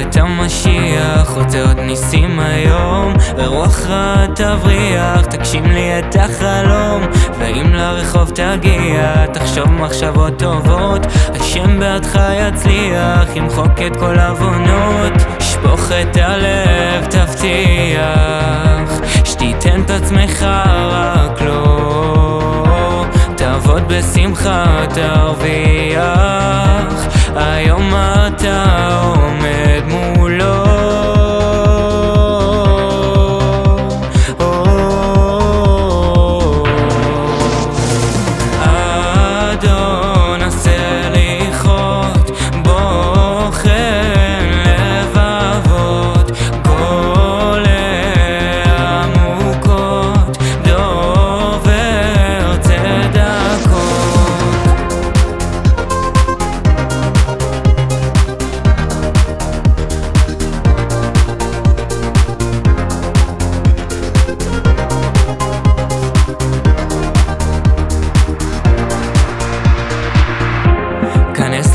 את המשיח, רוצה עוד ניסים היום. ורוח רע תבריח, תגשים לי את החלום. ואם לרחוב תגיע, תחשוב מחשבות טובות. השם בעדך יצליח, ימחוק את כל עוונות. שפוך את הלב, תבטיח. שתיתן את עצמך רק לא תעבוד בשמחה, תרוויח. היום אתה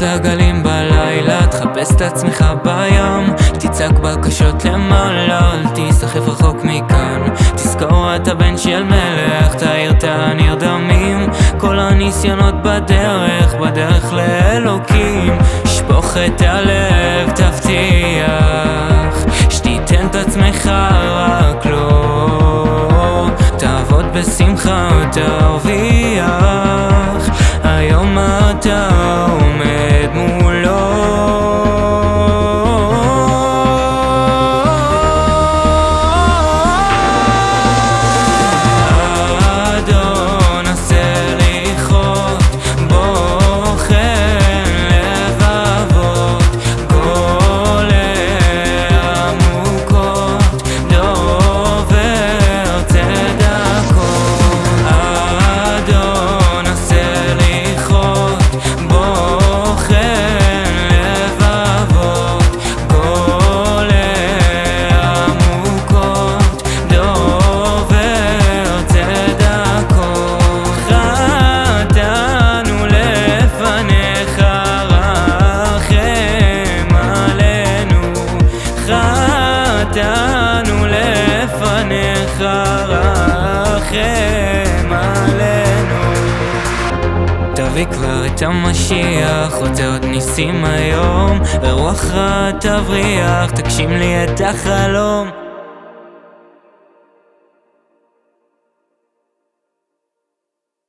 לגלים בלילה, תחפש את עצמך בים. תצעק בקשות למעלה, אל תיסחף רחוק מכאן. תזכור אתה בן של מלך, תאיר את הנרדמים. כל הניסיונות בדרך, בדרך לאלוקים. שפוך את הלב, תבטיח. שתיתן את עצמך רק לא תעבוד בשמחה, תרוויח חטאנו לפניך רחם עלינו. תביא כבר את המשיח, רוצה עוד ניסים היום. ורוח רע תבריח, תגשים לי את החלום